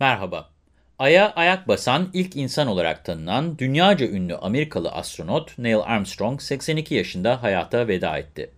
Merhaba. Ay'a ayak basan ilk insan olarak tanınan dünyaca ünlü Amerikalı astronot Neil Armstrong 82 yaşında hayata veda etti.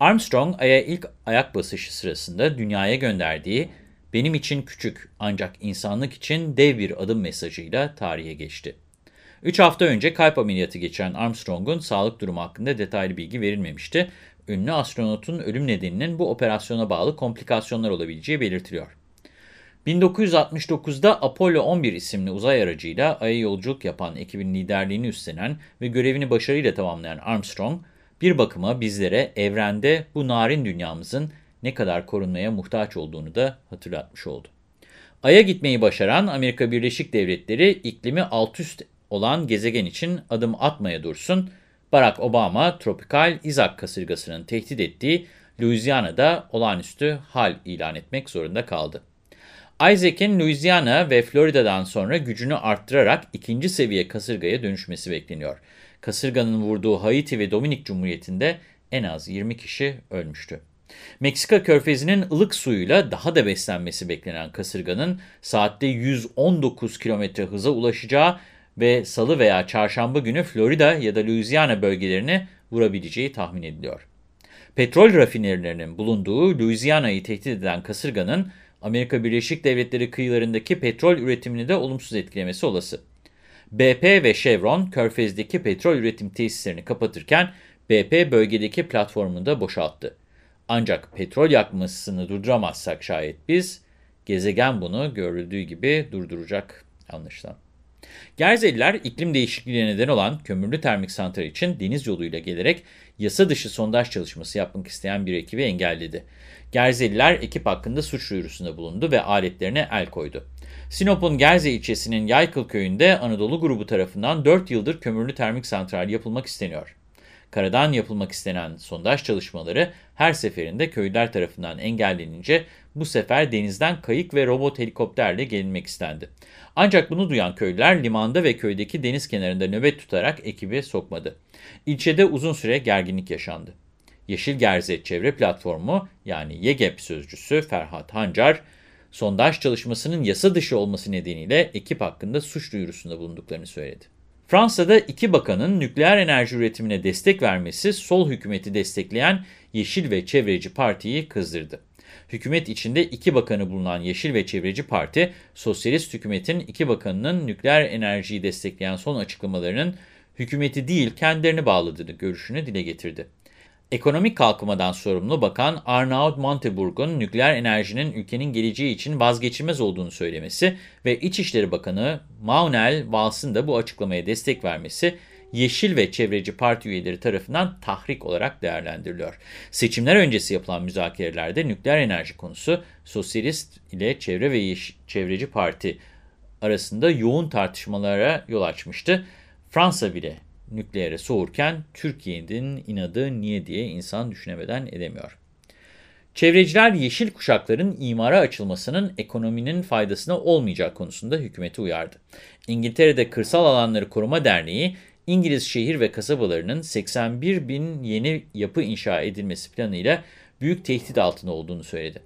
Armstrong, Ay'a ilk ayak basışı sırasında dünyaya gönderdiği "Benim için küçük ancak insanlık için dev bir adım" mesajıyla tarihe geçti. 3 hafta önce kalp ameliyatı geçiren Armstrong'un sağlık durumu hakkında detaylı bilgi verilmemişti. Ünlü astronotun ölüm nedeninin bu operasyona bağlı komplikasyonlar olabileceği belirtiliyor. 1969'da Apollo 11 isimli uzay aracıyla Ay'a yolculuk yapan ekibin liderliğini üstlenen ve görevini başarıyla tamamlayan Armstrong, bir bakıma bizlere evrende bu narin dünyamızın ne kadar korunmaya muhtaç olduğunu da hatırlatmış oldu. Ay'a gitmeyi başaran Amerika Birleşik Devletleri iklimi alt üst olan gezegen için adım atmaya dursun, Barack Obama tropikal Isaac kasırgasının tehdit ettiği Louisiana'da olağanüstü hal ilan etmek zorunda kaldı. Isaac'in Louisiana ve Florida'dan sonra gücünü arttırarak ikinci seviye kasırgaya dönüşmesi bekleniyor. Kasırganın vurduğu Haiti ve Dominik Cumhuriyeti'nde en az 20 kişi ölmüştü. Meksika körfezinin ılık suyuyla daha da beslenmesi beklenen kasırganın saatte 119 km hıza ulaşacağı ve salı veya çarşamba günü Florida ya da Louisiana bölgelerini vurabileceği tahmin ediliyor. Petrol rafinerilerinin bulunduğu Louisiana'yı tehdit eden kasırganın Amerika Birleşik Devletleri kıyılarındaki petrol üretimini de olumsuz etkilemesi olası. BP ve Chevron, Körfez'deki petrol üretim tesislerini kapatırken BP bölgedeki platformunu da boşalttı. Ancak petrol yakmasını durduramazsak şayet biz, gezegen bunu görüldüğü gibi durduracak anlaşılan. Gerzeliler iklim değişikliğine neden olan kömürlü termik santral için deniz yoluyla gelerek yasa dışı sondaj çalışması yapmak isteyen bir ekibi engelledi. Gerzeliler ekip hakkında suç duyurusunda bulundu ve aletlerine el koydu. Sinop'un Gerze ilçesinin Yaykıl köyünde Anadolu grubu tarafından 4 yıldır kömürlü termik santral yapılmak isteniyor. Karadan yapılmak istenen sondaj çalışmaları her seferinde köylüler tarafından engellenince bu sefer denizden kayık ve robot helikopterle gelinmek istendi. Ancak bunu duyan köylüler limanda ve köydeki deniz kenarında nöbet tutarak ekibi sokmadı. İlçede uzun süre gerginlik yaşandı. Yeşil Gerze Çevre Platformu yani YEGEP sözcüsü Ferhat Hancar, sondaj çalışmasının yasa dışı olması nedeniyle ekip hakkında suç duyurusunda bulunduklarını söyledi. Fransa'da iki bakanın nükleer enerji üretimine destek vermesi sol hükümeti destekleyen Yeşil ve Çevreci Parti'yi kızdırdı. Hükümet içinde iki bakanı bulunan Yeşil ve Çevreci Parti, sosyalist hükümetin iki bakanının nükleer enerjiyi destekleyen son açıklamalarının hükümeti değil kendilerini bağladığını görüşünü dile getirdi. Ekonomik kalkınmadan sorumlu bakan Arnaud Montebourg'un nükleer enerjinin ülkenin geleceği için vazgeçilmez olduğunu söylemesi ve İçişleri Bakanı Manuel Vals'ın da bu açıklamaya destek vermesi Yeşil ve Çevreci Parti üyeleri tarafından tahrik olarak değerlendiriliyor. Seçimler öncesi yapılan müzakerelerde nükleer enerji konusu Sosyalist ile Çevre ve Yeşil, Çevreci Parti arasında yoğun tartışmalara yol açmıştı. Fransa bile nükleere soğurken Türkiye'nin inadı niye diye insan düşünemeden edemiyor. Çevreciler yeşil kuşakların imara açılmasının ekonominin faydasına olmayacak konusunda hükümeti uyardı. İngiltere'de Kırsal Alanları Koruma Derneği, İngiliz şehir ve kasabalarının 81 bin yeni yapı inşa edilmesi planıyla büyük tehdit altında olduğunu söyledi.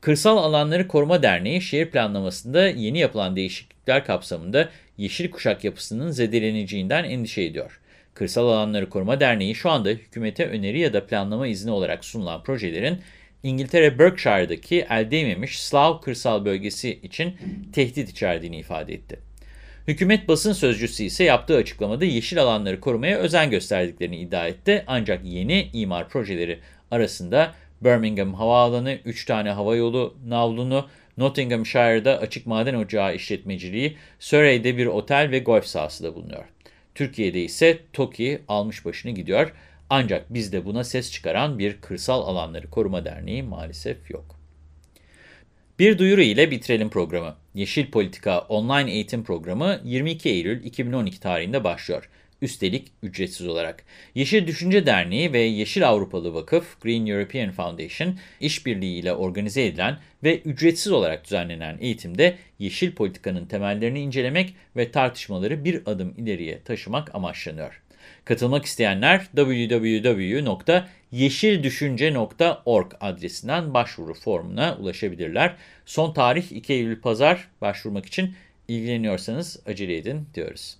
Kırsal Alanları Koruma Derneği, şehir planlamasında yeni yapılan değişiklikler kapsamında yeşil kuşak yapısının zedeleneceğinden endişe ediyor. Kırsal Alanları Koruma Derneği şu anda hükümete öneri ya da planlama izni olarak sunulan projelerin İngiltere Berkshire'daki el değmemiş Slav kırsal bölgesi için tehdit içerdiğini ifade etti. Hükümet basın sözcüsü ise yaptığı açıklamada yeşil alanları korumaya özen gösterdiklerini iddia etti. Ancak yeni imar projeleri arasında Birmingham Havaalanı, 3 tane havayolu navlunu, Nottinghamshire'da açık maden ocağı işletmeciliği, Surrey'de bir otel ve golf sahası da bulunuyor. Türkiye'de ise TOKİ almış başını gidiyor. Ancak bizde buna ses çıkaran bir kırsal alanları koruma derneği maalesef yok. Bir duyuru ile bitirelim programı. Yeşil Politika online eğitim programı 22 Eylül 2012 tarihinde başlıyor. Üstelik ücretsiz olarak. Yeşil Düşünce Derneği ve Yeşil Avrupalı Vakıf Green European Foundation işbirliğiyle organize edilen ve ücretsiz olarak düzenlenen eğitimde yeşil politikanın temellerini incelemek ve tartışmaları bir adım ileriye taşımak amaçlanıyor. Katılmak isteyenler www yeşildüşünce.org adresinden başvuru formuna ulaşabilirler. Son tarih 2 Eylül Pazar başvurmak için ilgileniyorsanız acele edin diyoruz.